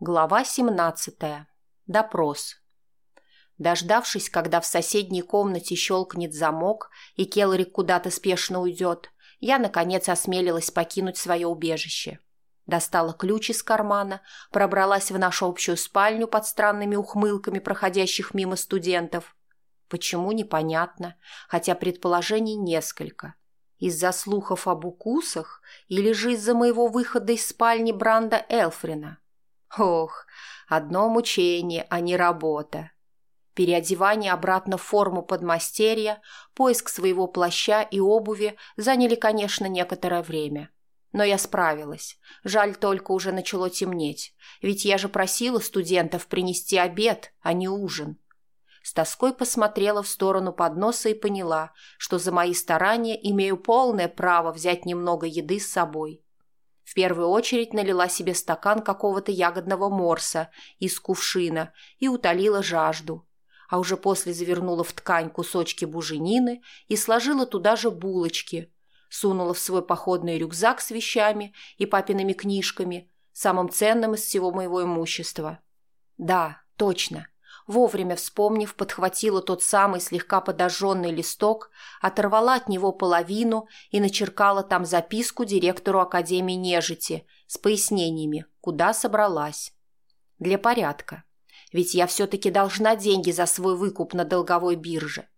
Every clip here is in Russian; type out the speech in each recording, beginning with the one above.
Глава 17. Допрос. Дождавшись, когда в соседней комнате щелкнет замок и Келрик куда-то спешно уйдет, я, наконец, осмелилась покинуть свое убежище. Достала ключ из кармана, пробралась в нашу общую спальню под странными ухмылками проходящих мимо студентов. Почему, непонятно, хотя предположений несколько. Из-за слухов об укусах или же из-за моего выхода из спальни Бранда Элфрина – Ох, одно мучение, а не работа. Переодевание обратно в форму подмастерья, поиск своего плаща и обуви заняли, конечно, некоторое время. Но я справилась. Жаль, только уже начало темнеть. Ведь я же просила студентов принести обед, а не ужин. С тоской посмотрела в сторону подноса и поняла, что за мои старания имею полное право взять немного еды с собой. В первую очередь налила себе стакан какого-то ягодного морса из кувшина и утолила жажду. А уже после завернула в ткань кусочки буженины и сложила туда же булочки. Сунула в свой походный рюкзак с вещами и папиными книжками, самым ценным из всего моего имущества. Да, точно. Вовремя вспомнив, подхватила тот самый слегка подожженный листок, оторвала от него половину и начеркала там записку директору Академии нежити с пояснениями, куда собралась. Для порядка. Ведь я все-таки должна деньги за свой выкуп на долговой бирже.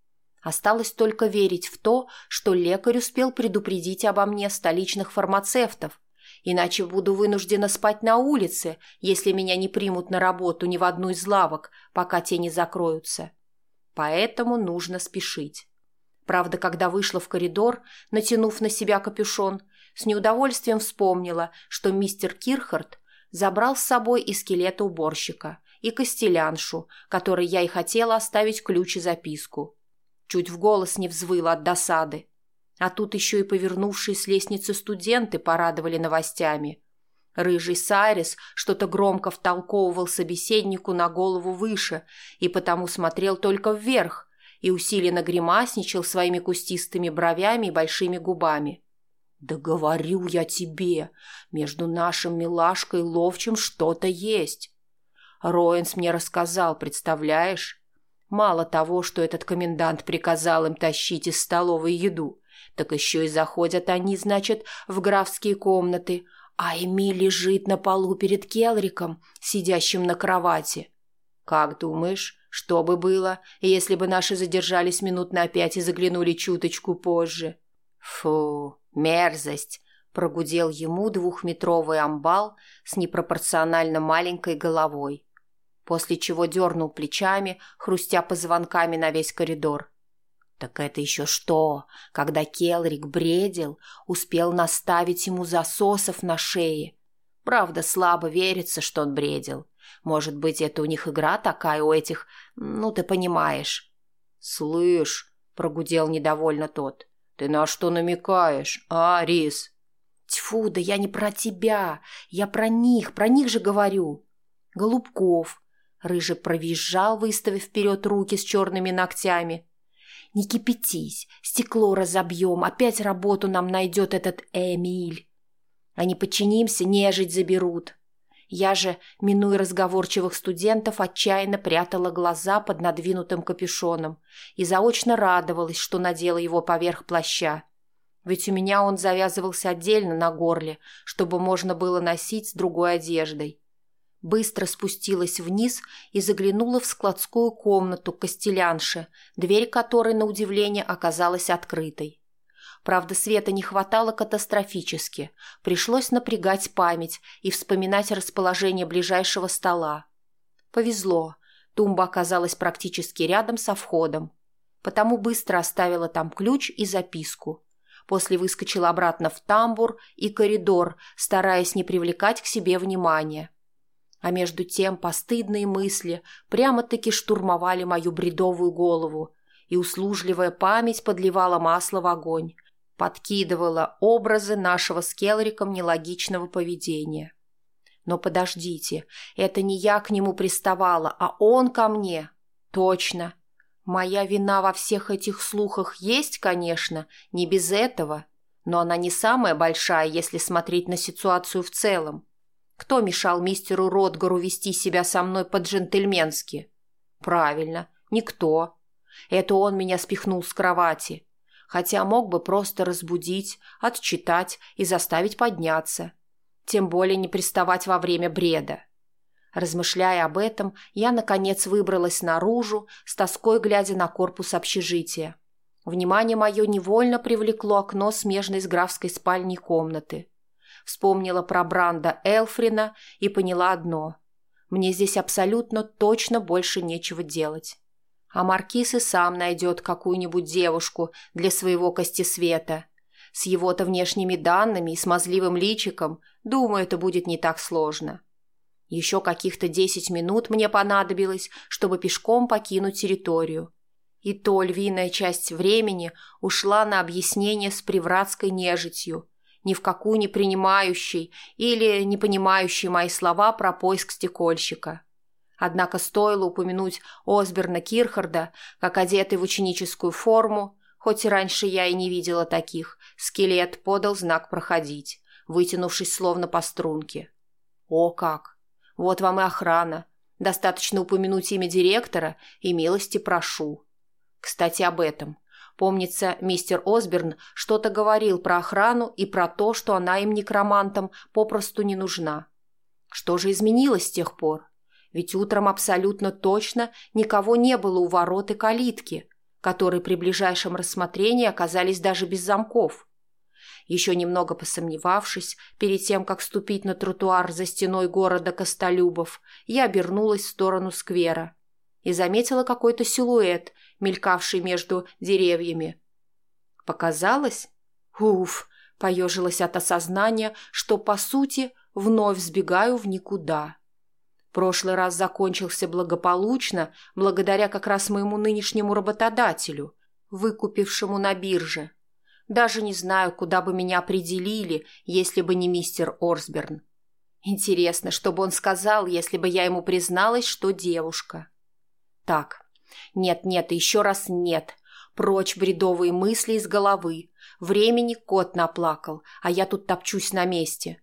Осталось только верить в то, что лекарь успел предупредить обо мне столичных фармацевтов, иначе буду вынуждена спать на улице, если меня не примут на работу ни в одну из лавок, пока те не закроются. Поэтому нужно спешить. Правда, когда вышла в коридор, натянув на себя капюшон, с неудовольствием вспомнила, что мистер Кирхард забрал с собой и скелета уборщика, и костеляншу, которой я и хотела оставить ключ и записку. Чуть в голос не взвыла от досады. А тут еще и повернувшие с лестницы студенты порадовали новостями. Рыжий Сайрис что-то громко втолковывал собеседнику на голову выше и потому смотрел только вверх и усиленно гримасничал своими кустистыми бровями и большими губами. «Да говорю я тебе, между нашим милашкой ловчим что-то есть. Роинс мне рассказал, представляешь? Мало того, что этот комендант приказал им тащить из столовой еду, так еще и заходят они, значит, в графские комнаты, а Эми лежит на полу перед Келриком, сидящим на кровати. Как думаешь, что бы было, если бы наши задержались минут на пять и заглянули чуточку позже? Фу, мерзость, прогудел ему двухметровый амбал с непропорционально маленькой головой, после чего дернул плечами, хрустя позвонками на весь коридор. Так это еще что, когда Келрик бредил, успел наставить ему засосов на шее. Правда, слабо верится, что он бредил. Может быть, это у них игра такая у этих... Ну, ты понимаешь. «Слышь», — прогудел недовольно тот, — «ты на что намекаешь, а, Рис?» «Тьфу, да я не про тебя, я про них, про них же говорю». «Голубков», — Рыжий провизжал, выставив вперед руки с черными ногтями — не кипятись, стекло разобьем, опять работу нам найдет этот Эмиль. А не подчинимся, нежить заберут. Я же, минуя разговорчивых студентов, отчаянно прятала глаза под надвинутым капюшоном и заочно радовалась, что надела его поверх плаща. Ведь у меня он завязывался отдельно на горле, чтобы можно было носить с другой одеждой быстро спустилась вниз и заглянула в складскую комнату костелянши, дверь которой, на удивление, оказалась открытой. Правда, света не хватало катастрофически. Пришлось напрягать память и вспоминать расположение ближайшего стола. Повезло. Тумба оказалась практически рядом со входом. Потому быстро оставила там ключ и записку. После выскочила обратно в тамбур и коридор, стараясь не привлекать к себе внимания. А между тем постыдные мысли прямо-таки штурмовали мою бредовую голову, и услужливая память подливала масло в огонь, подкидывала образы нашего с Келриком нелогичного поведения. Но подождите, это не я к нему приставала, а он ко мне. Точно. Моя вина во всех этих слухах есть, конечно, не без этого, но она не самая большая, если смотреть на ситуацию в целом. Кто мешал мистеру Ротгару вести себя со мной по-джентльменски? Правильно, никто. Это он меня спихнул с кровати. Хотя мог бы просто разбудить, отчитать и заставить подняться. Тем более не приставать во время бреда. Размышляя об этом, я, наконец, выбралась наружу, с тоской глядя на корпус общежития. Внимание мое невольно привлекло окно смежной с графской спальней комнаты. Вспомнила про Бранда Элфрина и поняла одно. Мне здесь абсолютно точно больше нечего делать. А Маркиз и сам найдет какую-нибудь девушку для своего костесвета. С его-то внешними данными и смазливым личиком, думаю, это будет не так сложно. Еще каких-то десять минут мне понадобилось, чтобы пешком покинуть территорию. И то львиная часть времени ушла на объяснение с привратской нежитью, ни в какую не принимающей или не понимающей мои слова про поиск стекольщика. Однако стоило упомянуть Осберна Кирхарда, как одетый в ученическую форму, хоть и раньше я и не видела таких, скелет подал знак проходить, вытянувшись словно по струнке. О как! Вот вам и охрана. Достаточно упомянуть имя директора и милости прошу. Кстати, об этом. Помнится, мистер Осберн что-то говорил про охрану и про то, что она им некромантам попросту не нужна. Что же изменилось с тех пор? Ведь утром абсолютно точно никого не было у ворот и калитки, которые при ближайшем рассмотрении оказались даже без замков. Еще немного посомневавшись, перед тем, как ступить на тротуар за стеной города Костолюбов, я обернулась в сторону сквера и заметила какой-то силуэт, мелькавший между деревьями. Показалось? Уф, поежилась от осознания, что, по сути, вновь сбегаю в никуда. Прошлый раз закончился благополучно, благодаря как раз моему нынешнему работодателю, выкупившему на бирже. Даже не знаю, куда бы меня определили, если бы не мистер Орсберн. Интересно, что бы он сказал, если бы я ему призналась, что девушка. Так, нет-нет, еще раз нет. Прочь бредовые мысли из головы. Времени кот наплакал, а я тут топчусь на месте.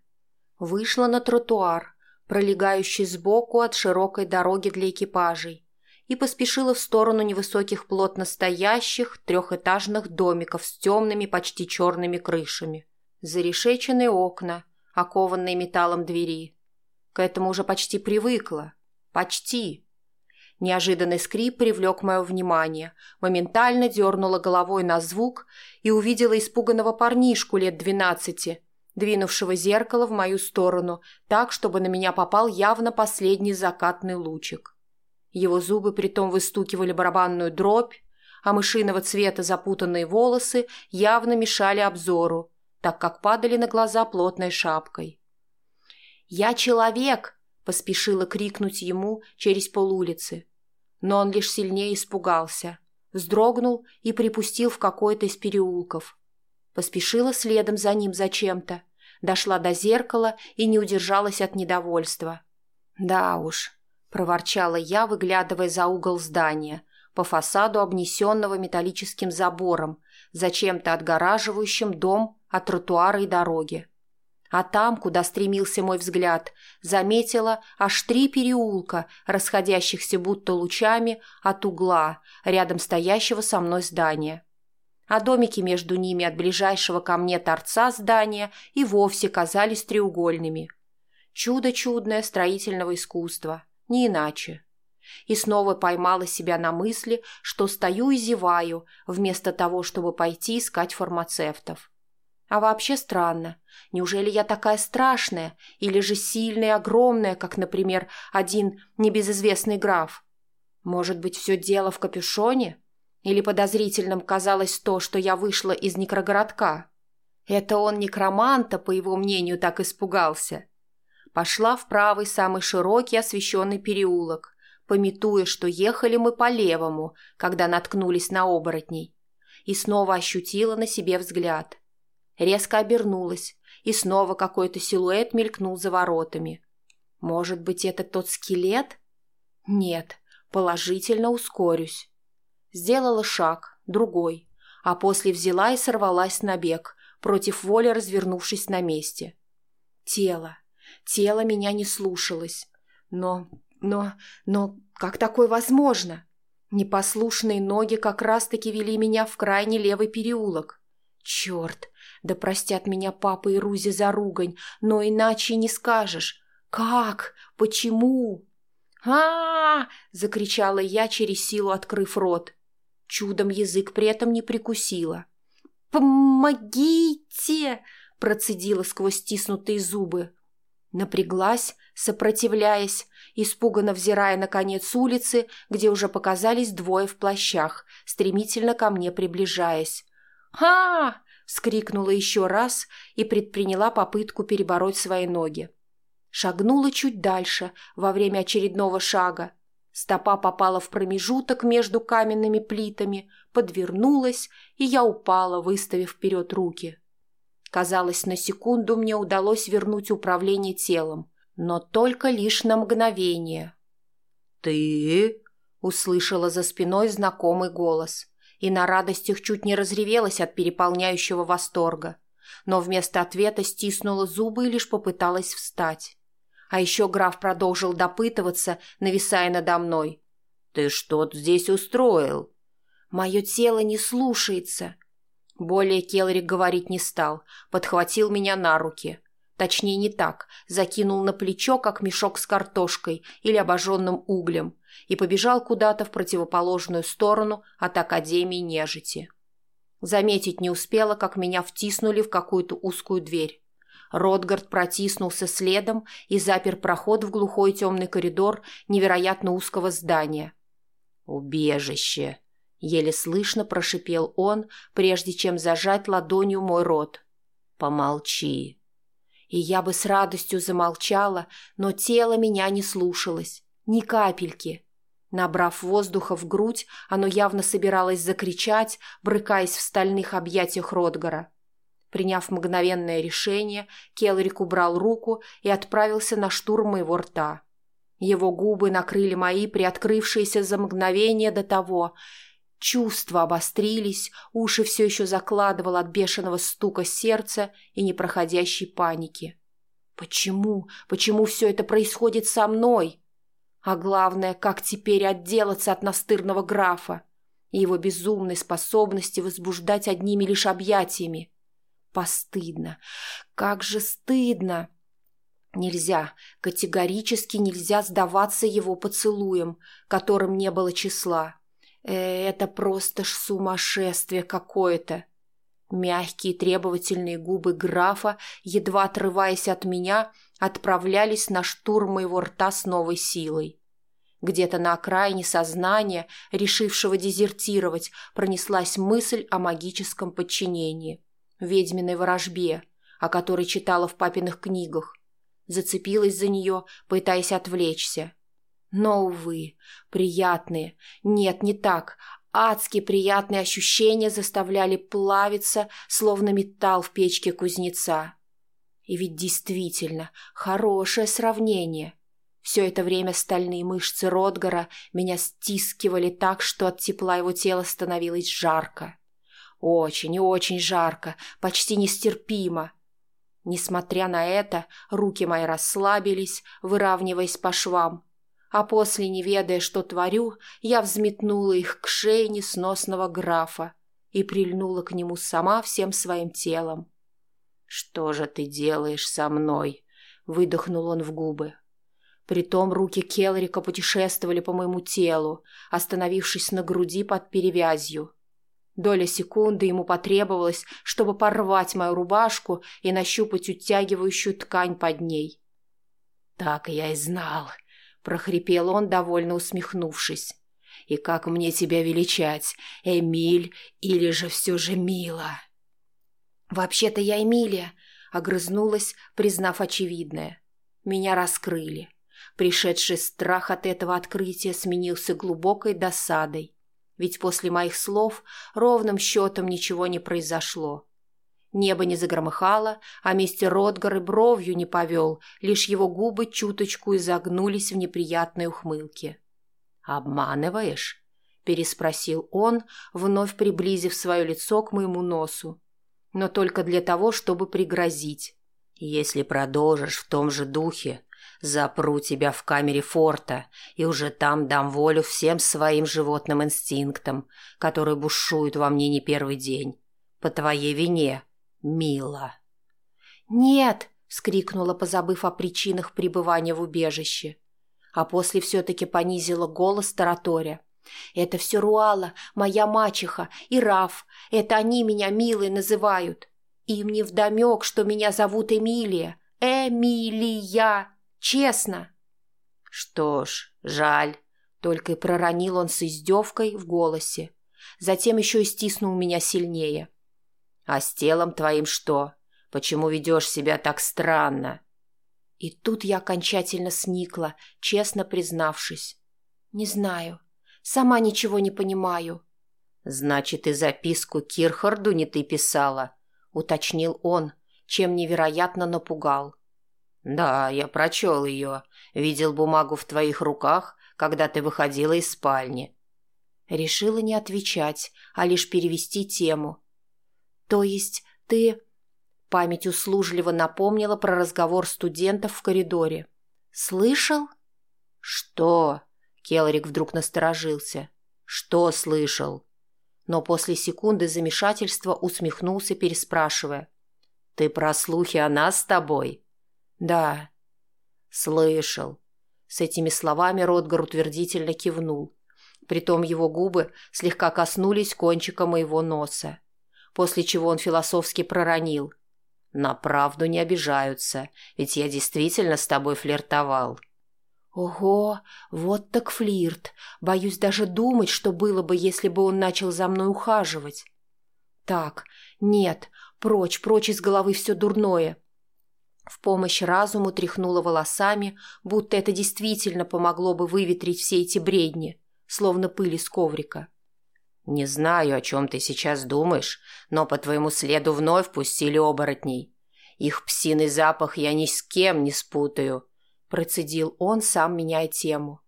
Вышла на тротуар, пролегающий сбоку от широкой дороги для экипажей и поспешила в сторону невысоких плотно стоящих трехэтажных домиков с темными почти черными крышами. Зарешеченные окна, окованные металлом двери. К этому уже почти привыкла. Почти. Неожиданный скрип привлек мое внимание, моментально дернула головой на звук и увидела испуганного парнишку лет двенадцати, двинувшего зеркало в мою сторону так, чтобы на меня попал явно последний закатный лучик. Его зубы притом выстукивали барабанную дробь, а мышиного цвета запутанные волосы явно мешали обзору, так как падали на глаза плотной шапкой. «Я человек!» – поспешила крикнуть ему через полулицы. Но он лишь сильнее испугался, вздрогнул и припустил в какой-то из переулков. Поспешила следом за ним зачем-то, дошла до зеркала и не удержалась от недовольства. Да уж, – проворчала я, выглядывая за угол здания, по фасаду обнесенного металлическим забором, зачем-то отгораживающим дом от тротуара и дороги. А там, куда стремился мой взгляд, заметила аж три переулка, расходящихся будто лучами от угла, рядом стоящего со мной здания. А домики между ними от ближайшего ко мне торца здания и вовсе казались треугольными. Чудо чудное строительного искусства. Не иначе. И снова поймала себя на мысли, что стою и зеваю, вместо того, чтобы пойти искать фармацевтов. А вообще странно. Неужели я такая страшная или же сильная и огромная, как, например, один небезызвестный граф? Может быть, все дело в капюшоне? Или подозрительным казалось то, что я вышла из некрогородка? Это он некроманта, по его мнению, так испугался пошла в правый самый широкий освещенный переулок, пометуя, что ехали мы по левому, когда наткнулись на оборотней, и снова ощутила на себе взгляд. Резко обернулась, и снова какой-то силуэт мелькнул за воротами. Может быть, это тот скелет? Нет, положительно ускорюсь. Сделала шаг, другой, а после взяла и сорвалась на бег, против воли развернувшись на месте. Тело, Тело меня не слушалось. Но, но, но как такое возможно? Непослушные ноги как раз-таки вели меня в крайне левый переулок. Черт, да простят меня папа и Рузи за ругань, но иначе не скажешь. Как? Почему? а, -а, -а закричала я через силу, открыв рот. Чудом язык при этом не прикусила. «Помогите!» – процедила сквозь стиснутые зубы. Напряглась, сопротивляясь, испуганно взирая на конец улицы, где уже показались двое в плащах, стремительно ко мне приближаясь. «А!» – вскрикнула еще раз и предприняла попытку перебороть свои ноги. Шагнула чуть дальше во время очередного шага. Стопа попала в промежуток между каменными плитами, подвернулась, и я упала, выставив вперед руки. Казалось, на секунду мне удалось вернуть управление телом, но только лишь на мгновение. «Ты?» — услышала за спиной знакомый голос, и на радостях чуть не разревелась от переполняющего восторга, но вместо ответа стиснула зубы и лишь попыталась встать. А еще граф продолжил допытываться, нависая надо мной. «Ты что здесь устроил?» «Мое тело не слушается». Более Келрик говорить не стал, подхватил меня на руки. Точнее, не так, закинул на плечо, как мешок с картошкой или обожженным углем, и побежал куда-то в противоположную сторону от Академии нежити. Заметить не успела, как меня втиснули в какую-то узкую дверь. Ротгард протиснулся следом и запер проход в глухой темный коридор невероятно узкого здания. «Убежище!» — еле слышно прошипел он, прежде чем зажать ладонью мой рот. «Помолчи!» И я бы с радостью замолчала, но тело меня не слушалось. Ни капельки. Набрав воздуха в грудь, оно явно собиралось закричать, брыкаясь в стальных объятиях Ротгара. Приняв мгновенное решение, Келрик убрал руку и отправился на штурм моего рта. Его губы накрыли мои, приоткрывшиеся за мгновение до того. Чувства обострились, уши все еще закладывало от бешеного стука сердца и непроходящей паники. Почему? Почему все это происходит со мной? А главное, как теперь отделаться от настырного графа и его безумной способности возбуждать одними лишь объятиями? Постыдно. Как же стыдно. Нельзя, категорически нельзя сдаваться его поцелуем, которым не было числа. Э, это просто ж сумасшествие какое-то. Мягкие требовательные губы графа, едва отрываясь от меня, отправлялись на штурм моего рта с новой силой. Где-то на окраине сознания, решившего дезертировать, пронеслась мысль о магическом подчинении ведьминой ворожбе, о которой читала в папиных книгах. Зацепилась за нее, пытаясь отвлечься. Но, увы, приятные, нет, не так, адски приятные ощущения заставляли плавиться, словно металл в печке кузнеца. И ведь действительно хорошее сравнение. Все это время стальные мышцы Ротгара меня стискивали так, что от тепла его тела становилось жарко. Очень и очень жарко, почти нестерпимо. Несмотря на это, руки мои расслабились, выравниваясь по швам. А после, не ведая, что творю, я взметнула их к шее несносного графа и прильнула к нему сама всем своим телом. «Что же ты делаешь со мной?» — выдохнул он в губы. Притом руки Келрика путешествовали по моему телу, остановившись на груди под перевязью — Доля секунды ему потребовалась, чтобы порвать мою рубашку и нащупать утягивающую ткань под ней. «Так я и знал», — прохрипел он, довольно усмехнувшись. «И как мне тебя величать, Эмиль или же все же Мила?» «Вообще-то я Эмилия», — огрызнулась, признав очевидное. «Меня раскрыли». Пришедший страх от этого открытия сменился глубокой досадой ведь после моих слов ровным счетом ничего не произошло. Небо не загромыхало, а мистер Ротгар и бровью не повел, лишь его губы чуточку изогнулись в неприятной ухмылке. «Обманываешь?» – переспросил он, вновь приблизив свое лицо к моему носу. Но только для того, чтобы пригрозить. Если продолжишь в том же духе, запру тебя в камере форта и уже там дам волю всем своим животным инстинктам, которые бушуют во мне не первый день. По твоей вине, мила. «Нет!» — вскрикнула, позабыв о причинах пребывания в убежище. А после все-таки понизила голос тараторя. «Это все Руала, моя мачеха, и Раф. Это они меня милой называют. Им не вдомек, что меня зовут Эмилия. Эмилия! Честно!» «Что ж, жаль», — только и проронил он с издевкой в голосе. Затем еще и стиснул меня сильнее. «А с телом твоим что? Почему ведешь себя так странно?» И тут я окончательно сникла, честно признавшись. «Не знаю. Сама ничего не понимаю». «Значит, и записку Кирхарду не ты писала?» — уточнил он, чем невероятно напугал. «Да, я прочел ее. Видел бумагу в твоих руках, когда ты выходила из спальни». Решила не отвечать, а лишь перевести тему. «То есть ты...» Память услужливо напомнила про разговор студентов в коридоре. «Слышал?» «Что?» Келрик вдруг насторожился. «Что слышал?» Но после секунды замешательства усмехнулся, переспрашивая. «Ты про слухи о нас с тобой?» «Да». «Слышал». С этими словами Ротгар утвердительно кивнул. Притом его губы слегка коснулись кончика моего носа. После чего он философски проронил. На правду не обижаются, ведь я действительно с тобой флиртовал. Ого, вот так флирт. Боюсь даже думать, что было бы, если бы он начал за мной ухаживать. Так, нет, прочь, прочь из головы все дурное. В помощь разуму тряхнула волосами, будто это действительно помогло бы выветрить все эти бредни, словно пыль из коврика. «Не знаю, о чем ты сейчас думаешь, но по твоему следу вновь пустили оборотней. Их псиный запах я ни с кем не спутаю», – процедил он, сам меняя тему.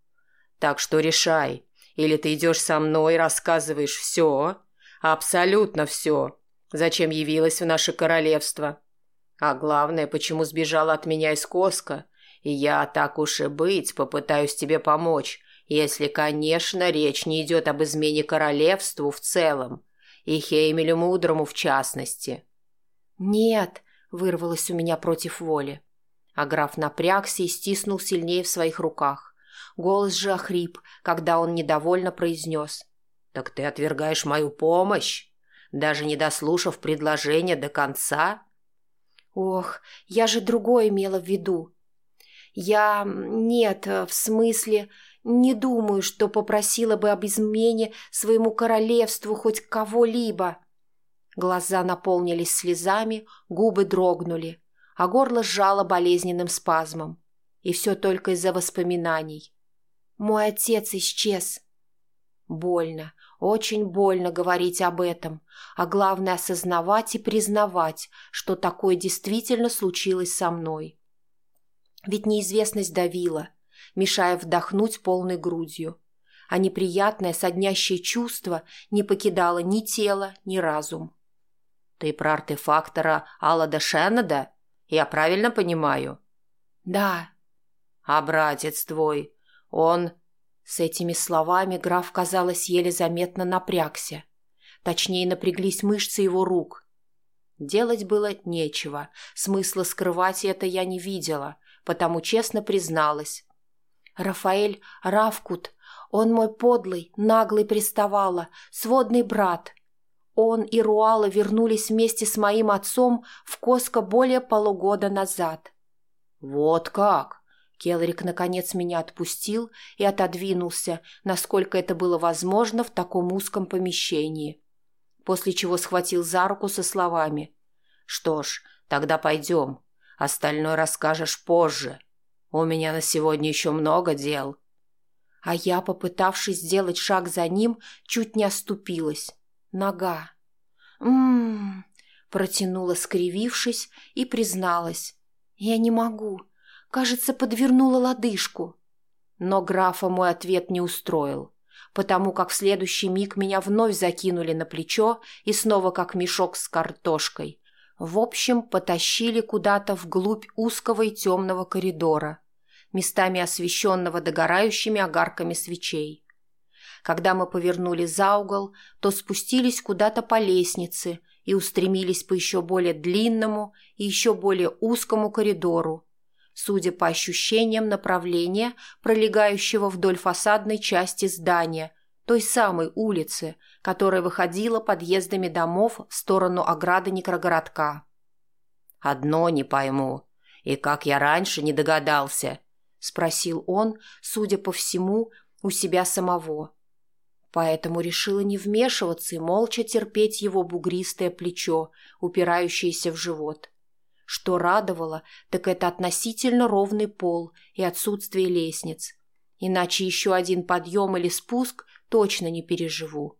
«Так что решай. Или ты идешь со мной и рассказываешь все, абсолютно все, зачем явилась в наше королевство. А главное, почему сбежала от меня из Коска, и я, так уж и быть, попытаюсь тебе помочь» Если, конечно, речь не идет об измене королевству в целом и Хеймелю Мудрому в частности. «Нет», — вырвалось у меня против воли. А граф напрягся и стиснул сильнее в своих руках. Голос же охрип, когда он недовольно произнес. «Так ты отвергаешь мою помощь, даже не дослушав предложение до конца?» «Ох, я же другое имела в виду. Я... Нет, в смысле... Не думаю, что попросила бы об измене своему королевству хоть кого-либо. Глаза наполнились слезами, губы дрогнули, а горло сжало болезненным спазмом. И все только из-за воспоминаний. Мой отец исчез. Больно, очень больно говорить об этом, а главное осознавать и признавать, что такое действительно случилось со мной. Ведь неизвестность давила – мешая вдохнуть полной грудью. А неприятное соднящее чувство не покидало ни тело, ни разум. «Ты про артефактора Аллада Шеннеда? Я правильно понимаю?» «Да». «А братец твой, он...» С этими словами граф, казалось, еле заметно напрягся. Точнее, напряглись мышцы его рук. Делать было нечего, смысла скрывать это я не видела, потому честно призналась. Рафаэль Равкут, он мой подлый, наглый приставала, сводный брат. Он и Руала вернулись вместе с моим отцом в Коско более полугода назад. «Вот как!» Келрик наконец меня отпустил и отодвинулся, насколько это было возможно в таком узком помещении. После чего схватил за руку со словами. «Что ж, тогда пойдем. Остальное расскажешь позже». У меня на сегодня еще много дел. А я, попытавшись сделать шаг за ним, чуть не оступилась. Нога. «М-м-м», протянула, скривившись, и призналась. «Я не могу. Кажется, подвернула лодыжку». Но графа мой ответ не устроил, потому как в следующий миг меня вновь закинули на плечо и снова как мешок с картошкой. В общем, потащили куда-то вглубь узкого и темного коридора, местами освещенного догорающими огарками свечей. Когда мы повернули за угол, то спустились куда-то по лестнице и устремились по еще более длинному и еще более узкому коридору, судя по ощущениям направления, пролегающего вдоль фасадной части здания, той самой улицы, которая выходила подъездами домов в сторону ограды некрогородка. «Одно не пойму. И как я раньше не догадался?» — спросил он, судя по всему, у себя самого. Поэтому решила не вмешиваться и молча терпеть его бугристое плечо, упирающееся в живот. Что радовало, так это относительно ровный пол и отсутствие лестниц. Иначе еще один подъем или спуск точно не переживу.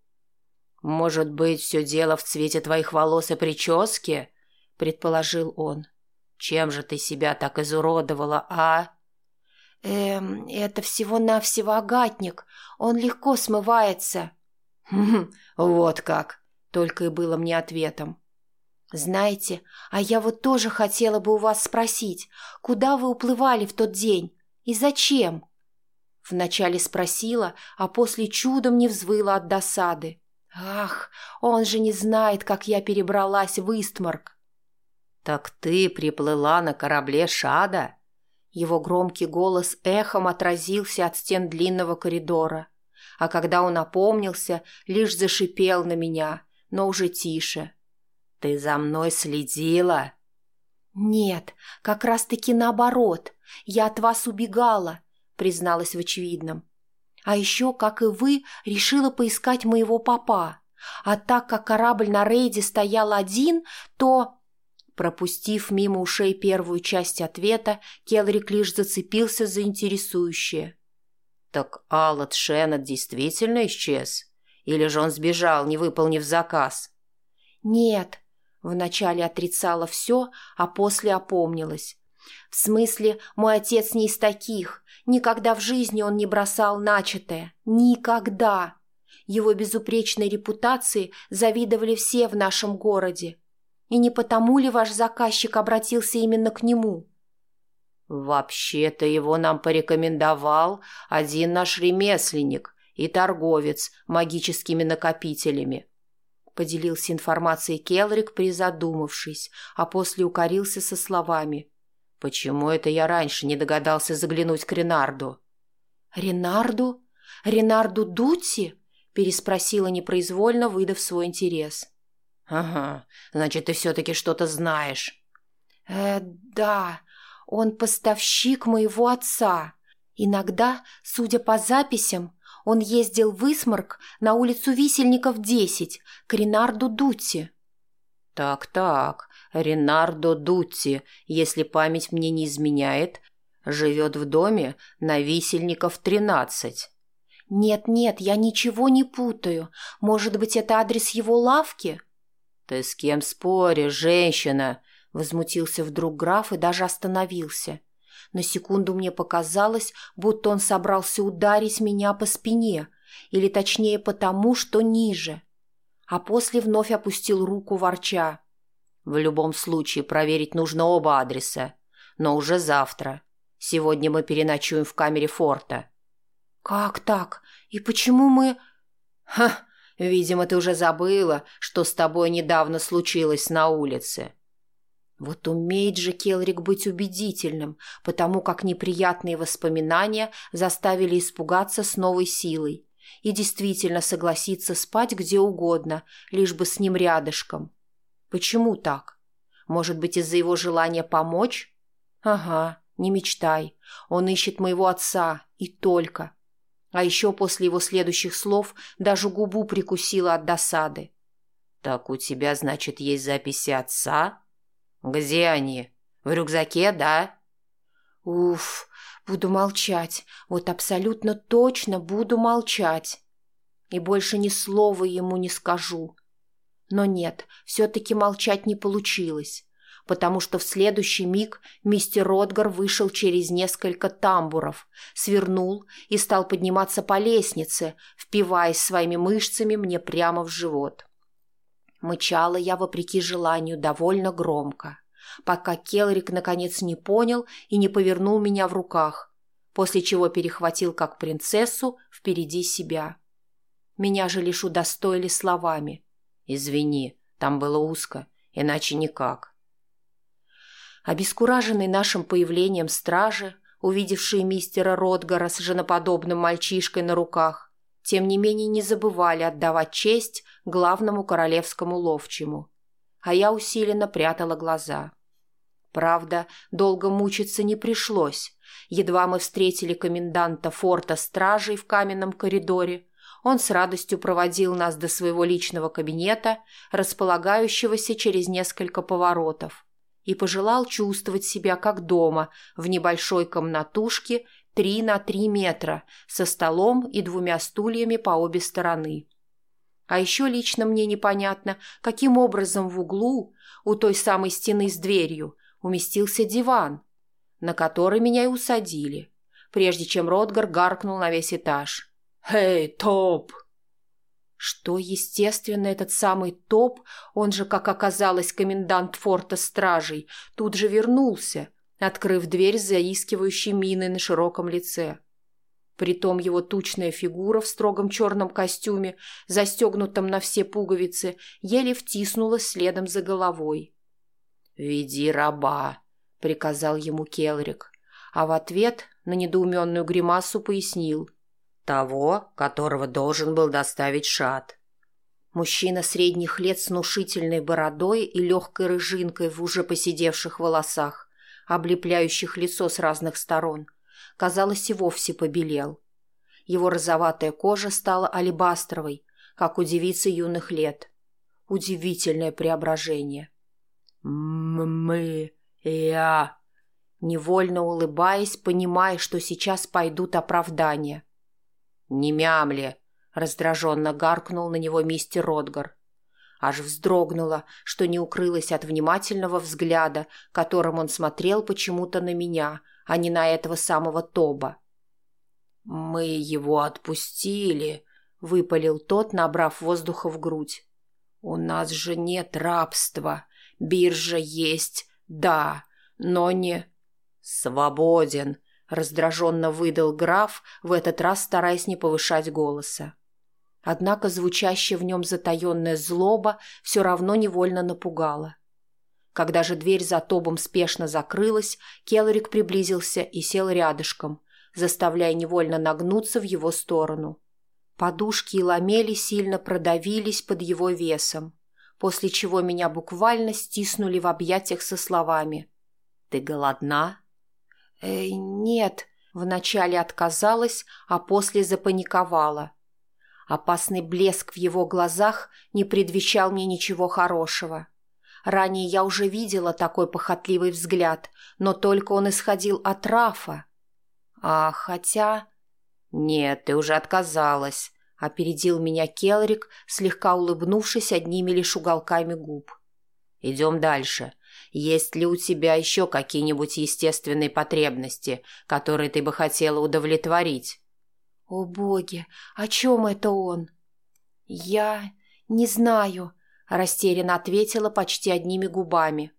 «Может быть, все дело в цвете твоих волос и прически?» — предположил он. «Чем же ты себя так изуродовала, а?» «Эм, это всего-навсего агатник. Он легко смывается». «Хм, вот как!» — только и было мне ответом. «Знаете, а я вот тоже хотела бы у вас спросить, куда вы уплывали в тот день и зачем?» Вначале спросила, а после чудом не взвыла от досады. «Ах, он же не знает, как я перебралась в Истмарк!» «Так ты приплыла на корабле Шада?» Его громкий голос эхом отразился от стен длинного коридора, а когда он опомнился, лишь зашипел на меня, но уже тише. «Ты за мной следила?» «Нет, как раз-таки наоборот. Я от вас убегала», — призналась в очевидном. «А еще, как и вы, решила поискать моего папа. А так как корабль на рейде стоял один, то...» Пропустив мимо ушей первую часть ответа, Келрик лишь зацепился за интересующее. «Так Аллат Шеннет действительно исчез? Или же он сбежал, не выполнив заказ?» «Нет», — вначале отрицала все, а после опомнилась. «В смысле, мой отец не из таких. Никогда в жизни он не бросал начатое. Никогда!» Его безупречной репутации завидовали все в нашем городе. И не потому ли ваш заказчик обратился именно к нему? Вообще-то его нам порекомендовал один наш ремесленник и торговец магическими накопителями. Поделился информацией Келрик, призадумавшись, а после укорился со словами. «Почему это я раньше не догадался заглянуть к Ренарду?» «Ренарду? Ренарду Дути?» переспросила непроизвольно, выдав свой интерес. «Ага, значит, ты все-таки что-то знаешь». «Э, да, он поставщик моего отца. Иногда, судя по записям, он ездил в Исмарк на улицу Висельников, 10, к Ренарду Дутти». «Так-так, Ренардо Дутти, если память мне не изменяет, живет в доме на Висельников, 13». «Нет-нет, я ничего не путаю. Может быть, это адрес его лавки?» «Ты с кем споришь, женщина?» — возмутился вдруг граф и даже остановился. На секунду мне показалось, будто он собрался ударить меня по спине, или точнее потому, что ниже. А после вновь опустил руку ворча. «В любом случае проверить нужно оба адреса, но уже завтра. Сегодня мы переночуем в камере форта». «Как так? И почему мы...» «Ха!» Видимо, ты уже забыла, что с тобой недавно случилось на улице. Вот умеет же Келрик быть убедительным, потому как неприятные воспоминания заставили испугаться с новой силой и действительно согласиться спать где угодно, лишь бы с ним рядышком. Почему так? Может быть, из-за его желания помочь? Ага, не мечтай. Он ищет моего отца, и только. А еще после его следующих слов даже губу прикусила от досады. «Так у тебя, значит, есть записи отца? Где они? В рюкзаке, да?» «Уф, буду молчать. Вот абсолютно точно буду молчать. И больше ни слова ему не скажу. Но нет, все-таки молчать не получилось потому что в следующий миг мистер Ротгар вышел через несколько тамбуров, свернул и стал подниматься по лестнице, впиваясь своими мышцами мне прямо в живот. Мычала я, вопреки желанию, довольно громко, пока Келрик наконец не понял и не повернул меня в руках, после чего перехватил как принцессу впереди себя. Меня же лишь удостоили словами. «Извини, там было узко, иначе никак». Обескураженный нашим появлением стражи, увидевшие мистера Ротгара с женоподобным мальчишкой на руках, тем не менее не забывали отдавать честь главному королевскому ловчему. А я усиленно прятала глаза. Правда, долго мучиться не пришлось. Едва мы встретили коменданта форта стражей в каменном коридоре, он с радостью проводил нас до своего личного кабинета, располагающегося через несколько поворотов, и пожелал чувствовать себя как дома в небольшой комнатушке три на три метра со столом и двумя стульями по обе стороны. А еще лично мне непонятно, каким образом в углу, у той самой стены с дверью, уместился диван, на который меня и усадили, прежде чем Ротгар гаркнул на весь этаж. «Эй, топ!» Что, естественно, этот самый топ, он же, как оказалось, комендант форта стражей, тут же вернулся, открыв дверь с заискивающей миной на широком лице. Притом его тучная фигура в строгом черном костюме, застегнутом на все пуговицы, еле втиснулась следом за головой. «Веди раба», — приказал ему Келрик, а в ответ на недоуменную гримасу пояснил — того, которого должен был доставить Шат. Мужчина средних лет с внушительной бородой и легкой рыжинкой в уже посидевших волосах, облепляющих лицо с разных сторон, казалось, и вовсе побелел. Его розоватая кожа стала алебастровой, как у девицы юных лет. Удивительное преображение. «Мы... я...» Невольно улыбаясь, понимая, что сейчас пойдут оправдания. «Не мямли!» — раздраженно гаркнул на него мистер Ротгар. Аж вздрогнула, что не укрылась от внимательного взгляда, которым он смотрел почему-то на меня, а не на этого самого Тоба. «Мы его отпустили», — выпалил тот, набрав воздуха в грудь. «У нас же нет рабства. Биржа есть, да, но не...» «Свободен», раздраженно выдал граф, в этот раз стараясь не повышать голоса. Однако звучащая в нем затаенная злоба все равно невольно напугала. Когда же дверь за Тобом спешно закрылась, Келрик приблизился и сел рядышком, заставляя невольно нагнуться в его сторону. Подушки и ламели сильно продавились под его весом, после чего меня буквально стиснули в объятиях со словами «Ты голодна?» «Э, нет», — вначале отказалась, а после запаниковала. Опасный блеск в его глазах не предвещал мне ничего хорошего. Ранее я уже видела такой похотливый взгляд, но только он исходил от Рафа. А хотя... «Нет, ты уже отказалась», — опередил меня Келрик, слегка улыбнувшись одними лишь уголками губ. «Идем дальше. Есть ли у тебя еще какие-нибудь естественные потребности, которые ты бы хотела удовлетворить? О боги, о чем это он? Я не знаю, растерянно ответила почти одними губами.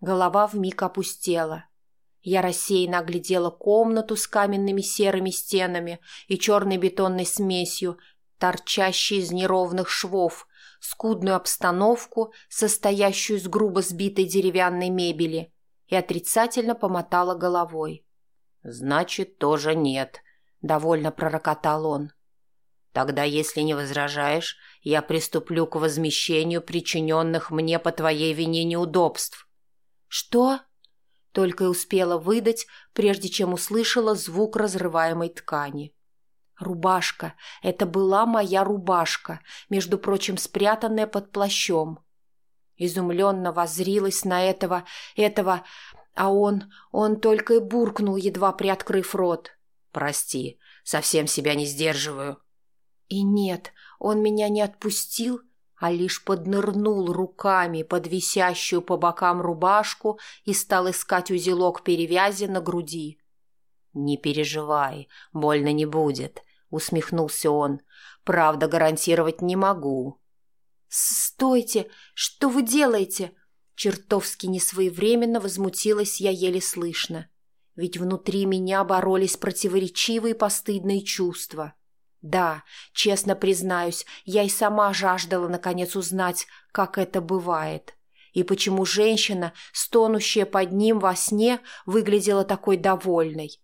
Голова вмиг опустела. Я рассеянно оглядела комнату с каменными серыми стенами и черной бетонной смесью, торчащей из неровных швов, скудную обстановку, состоящую из грубо сбитой деревянной мебели, и отрицательно помотала головой. «Значит, тоже нет», — довольно пророкотал он. «Тогда, если не возражаешь, я приступлю к возмещению причиненных мне по твоей вине неудобств». «Что?» — только и успела выдать, прежде чем услышала звук разрываемой ткани. Рубашка. Это была моя рубашка, между прочим, спрятанная под плащом. Изумленно воззрилась на этого, этого, а он, он только и буркнул, едва приоткрыв рот. «Прости, совсем себя не сдерживаю». И нет, он меня не отпустил, а лишь поднырнул руками под висящую по бокам рубашку и стал искать узелок перевязи на груди. «Не переживай, больно не будет», — усмехнулся он. «Правда, гарантировать не могу». «Стойте! Что вы делаете?» Чертовски несвоевременно возмутилась я еле слышно. Ведь внутри меня боролись противоречивые постыдные чувства. Да, честно признаюсь, я и сама жаждала наконец узнать, как это бывает. И почему женщина, стонущая под ним во сне, выглядела такой довольной.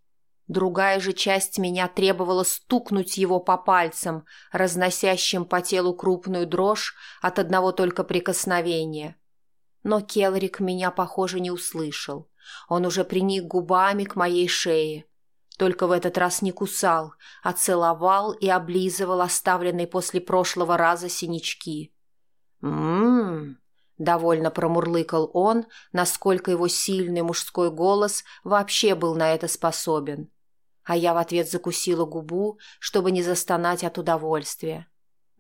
Другая же часть меня требовала стукнуть его по пальцам, разносящим по телу крупную дрожь от одного только прикосновения. Но Келрик меня, похоже, не услышал. Он уже приник губами к моей шее. Только в этот раз не кусал, а целовал и облизывал оставленные после прошлого раза синячки. «М-м-м!» довольно промурлыкал он, насколько его сильный мужской голос вообще был на это способен. А я в ответ закусила губу, чтобы не застонать от удовольствия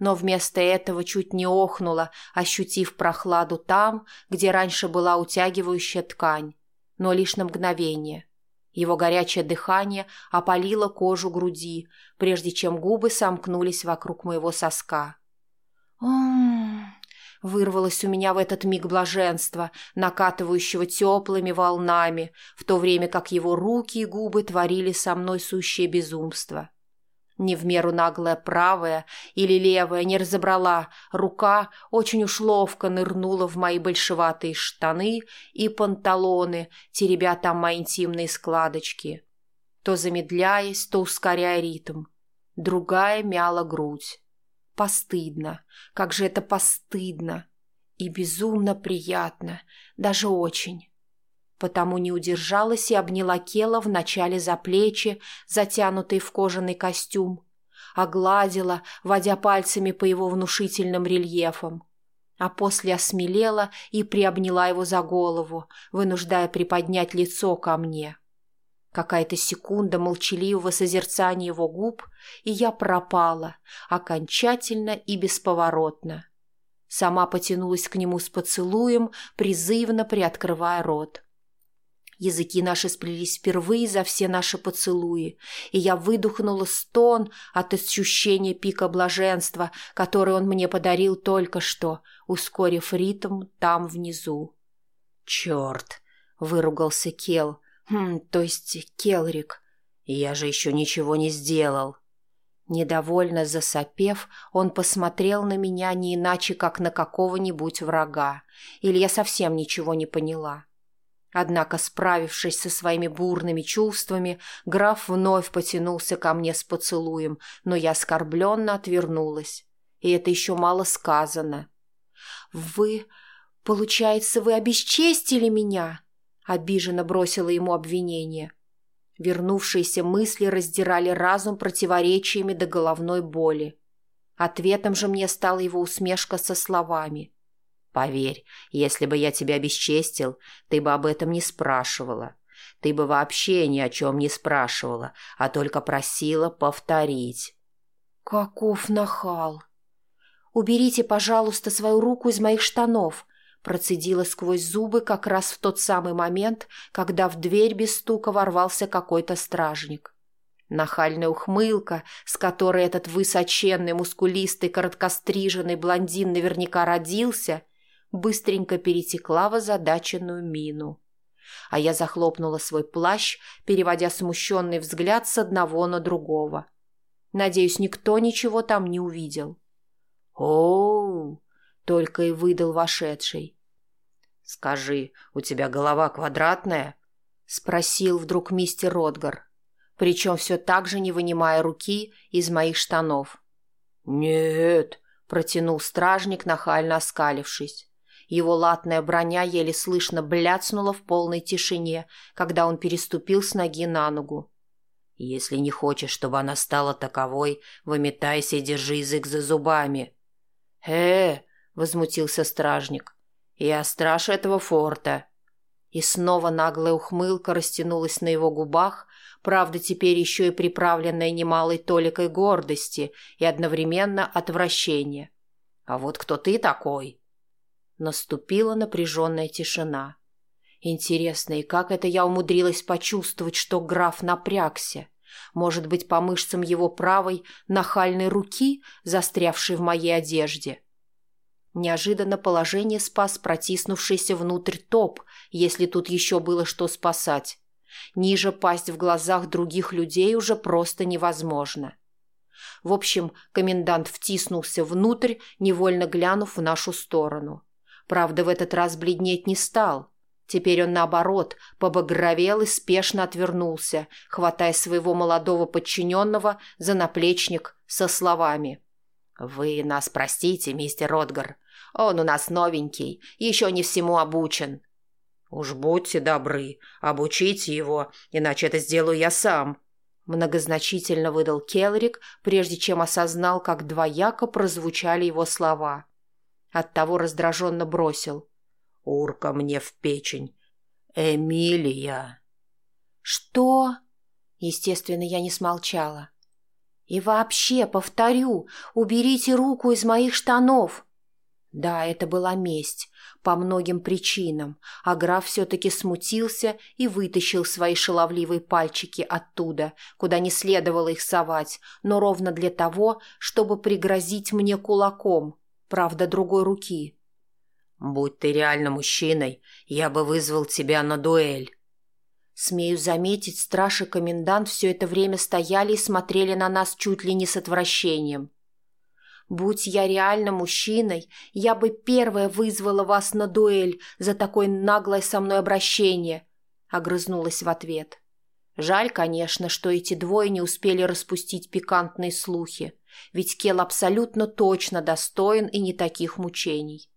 но вместо этого чуть не охнула, ощутив прохладу там, где раньше была утягивающая ткань, но лишь на мгновение. Его горячее дыхание опалило кожу груди, прежде чем губы сомкнулись вокруг моего соска. «М-м-м!» Вырвалось у меня в этот миг блаженства, накатывающего теплыми волнами, в то время как его руки и губы творили со мной сущее безумство. Не в меру наглая правая или левая не разобрала, рука очень уж ловко нырнула в мои большеватые штаны и панталоны, теребя там мои интимные складочки. То замедляясь, то ускоряя ритм. Другая мяла грудь. Постыдно. Как же это постыдно. И безумно приятно. Даже очень. Потому не удержалась и обняла Кела вначале за плечи, затянутые в кожаный костюм, огладила, водя пальцами по его внушительным рельефам, а после осмелела и приобняла его за голову, вынуждая приподнять лицо ко мне. Какая-то секунда молчаливого созерцания его губ, и я пропала, окончательно и бесповоротно. Сама потянулась к нему с поцелуем, призывно приоткрывая рот. Языки наши сплелись впервые за все наши поцелуи, и я выдохнула стон от ощущения пика блаженства, который он мне подарил только что, ускорив ритм там внизу. «Черт!» — выругался Кел, хм, то есть Келрик. «Я же еще ничего не сделал». Недовольно засопев, он посмотрел на меня не иначе, как на какого-нибудь врага, или я совсем ничего не поняла. Однако, справившись со своими бурными чувствами, граф вновь потянулся ко мне с поцелуем, но я оскорбленно отвернулась. И это еще мало сказано. «Вы... Получается, вы обесчестили меня?» Обиженно бросила ему обвинение. Вернувшиеся мысли раздирали разум противоречиями до головной боли. Ответом же мне стала его усмешка со словами – Поверь, если бы я тебя бесчестил, ты бы об этом не спрашивала. Ты бы вообще ни о чем не спрашивала, а только просила повторить. Каков нахал! Уберите, пожалуйста, свою руку из моих штанов, процедила сквозь зубы как раз в тот самый момент, когда в дверь без стука ворвался какой-то стражник. Нахальная ухмылка, с которой этот высоченный, мускулистый, короткостриженный блондин наверняка родился, быстренько перетекла в озадаченную мину. А я захлопнула свой плащ, переводя смущенный взгляд с одного на другого. Надеюсь, никто ничего там не увидел. о только и выдал вошедший. «Скажи, у тебя голова квадратная?» — спросил вдруг мистер Ротгар, причем все так же не вынимая руки из моих штанов. «Нет», — протянул стражник, нахально оскалившись. Его латная броня еле слышно бляцнула в полной тишине, когда он переступил с ноги на ногу. «Если не хочешь, чтобы она стала таковой, выметайся и держи язык за зубами». «Э-э!» — возмутился стражник. «Я страж этого форта». И снова наглая ухмылка растянулась на его губах, правда, теперь еще и приправленная немалой толикой гордости и одновременно отвращения. «А вот кто ты такой?» Наступила напряженная тишина. Интересно, и как это я умудрилась почувствовать, что граф напрягся? Может быть, по мышцам его правой нахальной руки, застрявшей в моей одежде? Неожиданно положение спас протиснувшийся внутрь топ, если тут еще было что спасать. Ниже пасть в глазах других людей уже просто невозможно. В общем, комендант втиснулся внутрь, невольно глянув в нашу сторону. Правда, в этот раз бледнеть не стал. Теперь он, наоборот, побагровел и спешно отвернулся, хватая своего молодого подчиненного за наплечник со словами. «Вы нас простите, мистер Ротгар. Он у нас новенький, еще не всему обучен». «Уж будьте добры, обучите его, иначе это сделаю я сам», многозначительно выдал Келрик, прежде чем осознал, как двояко прозвучали его слова. Оттого раздраженно бросил. «Урка мне в печень. Эмилия!» «Что?» Естественно, я не смолчала. «И вообще, повторю, уберите руку из моих штанов!» Да, это была месть, по многим причинам, а граф все-таки смутился и вытащил свои шаловливые пальчики оттуда, куда не следовало их совать, но ровно для того, чтобы пригрозить мне кулаком, правда, другой руки. «Будь ты реально мужчиной, я бы вызвал тебя на дуэль». Смею заметить, страж и комендант все это время стояли и смотрели на нас чуть ли не с отвращением. Будь я реально мужчиной, я бы первая вызвала вас на дуэль за такое наглое со мной обращение, — огрызнулась в ответ. Жаль, конечно, что эти двое не успели распустить пикантные слухи, ведь Кел абсолютно точно достоин и не таких мучений.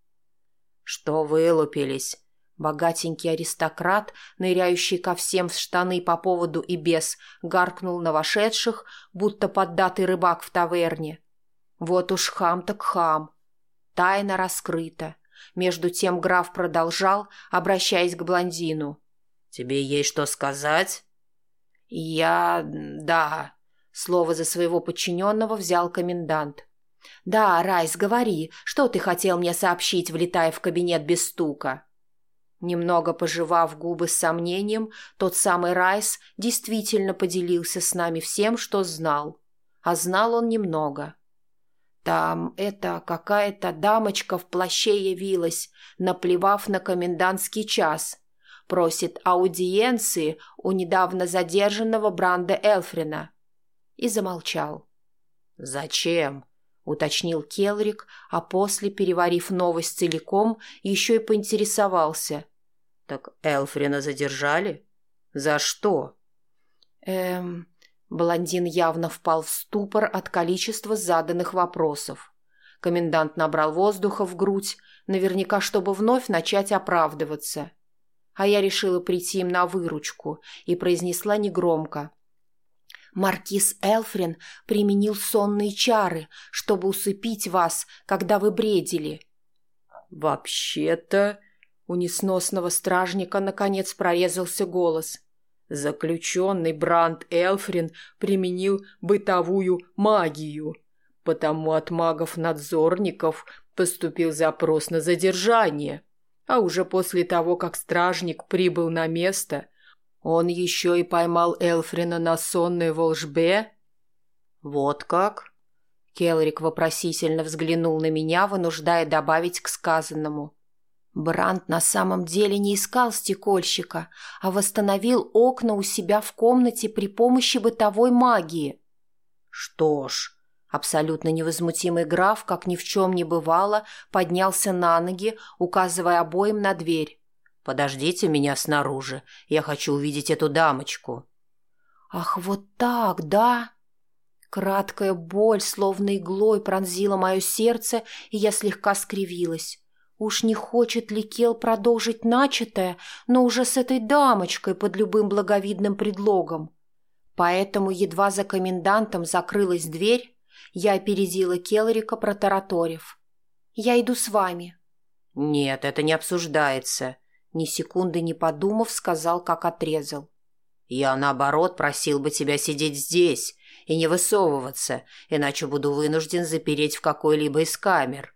Что вылупились? Богатенький аристократ, ныряющий ко всем в штаны по поводу и без, гаркнул на вошедших, будто поддатый рыбак в таверне. Вот уж хам так хам. Тайна раскрыта. Между тем граф продолжал, обращаясь к блондину. «Тебе есть что сказать?» «Я... да...» Слово за своего подчиненного взял комендант. «Да, Райс, говори, что ты хотел мне сообщить, влетая в кабинет без стука?» Немного пожевав губы с сомнением, тот самый Райс действительно поделился с нами всем, что знал. А знал он немного. Там эта какая-то дамочка в плаще явилась, наплевав на комендантский час. Просит аудиенции у недавно задержанного Бранда Элфрина. И замолчал. «Зачем?» — уточнил Келрик, а после, переварив новость целиком, еще и поинтересовался. «Так Элфрина задержали? За что?» «Эм, Блондин явно впал в ступор от количества заданных вопросов. Комендант набрал воздуха в грудь, наверняка, чтобы вновь начать оправдываться. А я решила прийти им на выручку и произнесла негромко. «Маркиз Элфрин применил сонные чары, чтобы усыпить вас, когда вы бредили». «Вообще-то...» У несносного стражника наконец прорезался голос – Заключенный Бранд Элфрин применил бытовую магию, потому от магов-надзорников поступил запрос на задержание. А уже после того, как стражник прибыл на место, он еще и поймал Элфрина на сонной волжбе. «Вот как?» Келрик вопросительно взглянул на меня, вынуждая добавить к сказанному. Бранд на самом деле не искал стекольщика, а восстановил окна у себя в комнате при помощи бытовой магии. Что ж, абсолютно невозмутимый граф, как ни в чем не бывало, поднялся на ноги, указывая обоим на дверь. «Подождите меня снаружи, я хочу увидеть эту дамочку». «Ах, вот так, да?» Краткая боль, словно иглой, пронзила мое сердце, и я слегка скривилась. Уж не хочет ли Кел продолжить начатое, но уже с этой дамочкой под любым благовидным предлогом? Поэтому едва за комендантом закрылась дверь, я опередила Келрика, протараторив. «Я иду с вами». «Нет, это не обсуждается», — ни секунды не подумав, сказал, как отрезал. «Я, наоборот, просил бы тебя сидеть здесь и не высовываться, иначе буду вынужден запереть в какой-либо из камер».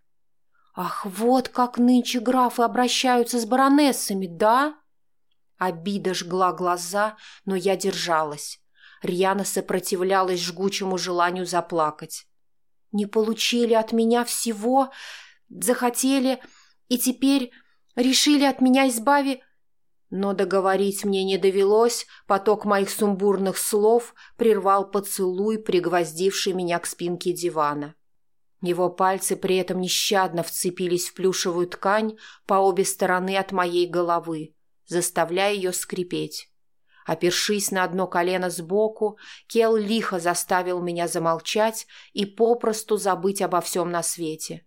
«Ах, вот как нынче графы обращаются с баронессами, да?» Обида жгла глаза, но я держалась. Рьяно сопротивлялась жгучему желанию заплакать. «Не получили от меня всего... захотели и теперь решили от меня избави...» Но договорить мне не довелось, поток моих сумбурных слов прервал поцелуй, пригвоздивший меня к спинке дивана. Его пальцы при этом нещадно вцепились в плюшевую ткань по обе стороны от моей головы, заставляя ее скрипеть. Опершись на одно колено сбоку, Кел лихо заставил меня замолчать и попросту забыть обо всем на свете.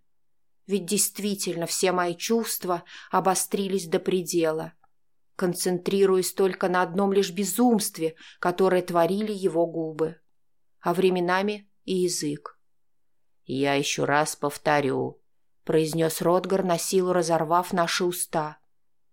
Ведь действительно все мои чувства обострились до предела, концентрируясь только на одном лишь безумстве, которое творили его губы, а временами и язык. «Я еще раз повторю», — произнес Ротгар, на силу разорвав наши уста.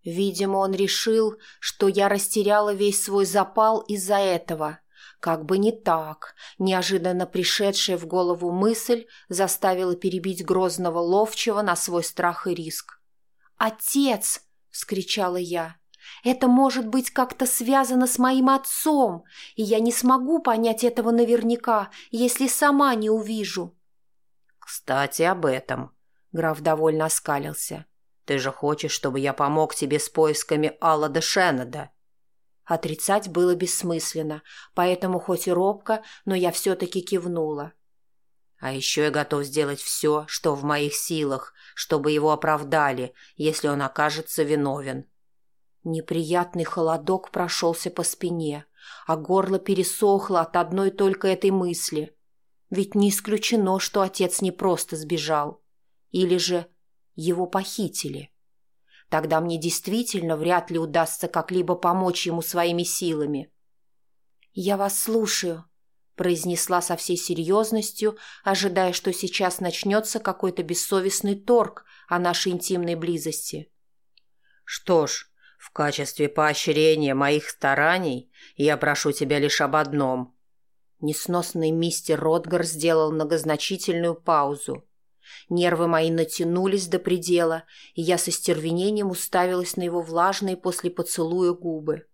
Видимо, он решил, что я растеряла весь свой запал из-за этого. Как бы не так, неожиданно пришедшая в голову мысль заставила перебить грозного ловчего на свой страх и риск. «Отец!» — вскричала я. «Это может быть как-то связано с моим отцом, и я не смогу понять этого наверняка, если сама не увижу». «Кстати, об этом», — граф довольно оскалился. «Ты же хочешь, чтобы я помог тебе с поисками Алла де Шеннеда?» Отрицать было бессмысленно, поэтому хоть и робко, но я все-таки кивнула. «А еще я готов сделать все, что в моих силах, чтобы его оправдали, если он окажется виновен». Неприятный холодок прошелся по спине, а горло пересохло от одной только этой мысли. Ведь не исключено, что отец не просто сбежал. Или же его похитили. Тогда мне действительно вряд ли удастся как-либо помочь ему своими силами. «Я вас слушаю», — произнесла со всей серьезностью, ожидая, что сейчас начнется какой-то бессовестный торг о нашей интимной близости. «Что ж, в качестве поощрения моих стараний я прошу тебя лишь об одном — Несносный мистер Ротгар сделал многозначительную паузу. Нервы мои натянулись до предела, и я со стервенением уставилась на его влажные после поцелуя губы.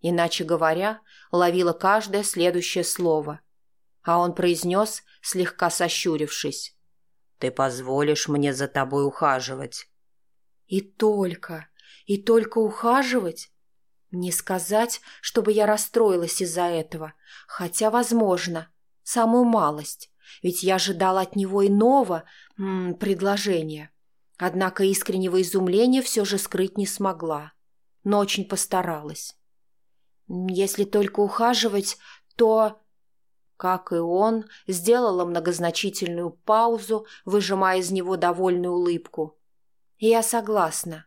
Иначе говоря, ловила каждое следующее слово. А он произнес, слегка сощурившись. «Ты позволишь мне за тобой ухаживать?» «И только, и только ухаживать?» Не сказать, чтобы я расстроилась из-за этого, хотя, возможно, самую малость, ведь я ожидала от него иного м -м, предложения. Однако искреннего изумления все же скрыть не смогла, но очень постаралась. Если только ухаживать, то... Как и он, сделала многозначительную паузу, выжимая из него довольную улыбку. Я согласна.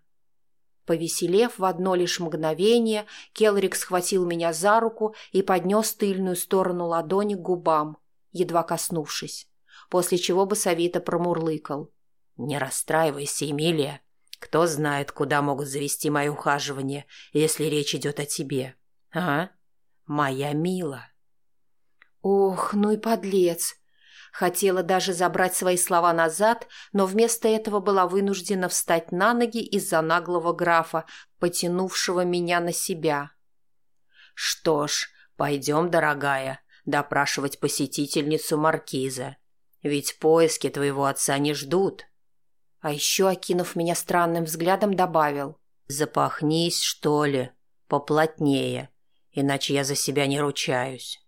Повеселев в одно лишь мгновение, Келрик схватил меня за руку и поднес тыльную сторону ладони к губам, едва коснувшись, после чего басовито промурлыкал. «Не расстраивайся, Эмилия. Кто знает, куда могут завести мои ухаживания, если речь идет о тебе. А? Моя мила». «Ох, ну и подлец!» Хотела даже забрать свои слова назад, но вместо этого была вынуждена встать на ноги из-за наглого графа, потянувшего меня на себя. «Что ж, пойдем, дорогая, допрашивать посетительницу Маркиза. Ведь поиски твоего отца не ждут». А еще, окинув меня странным взглядом, добавил. «Запахнись, что ли, поплотнее, иначе я за себя не ручаюсь».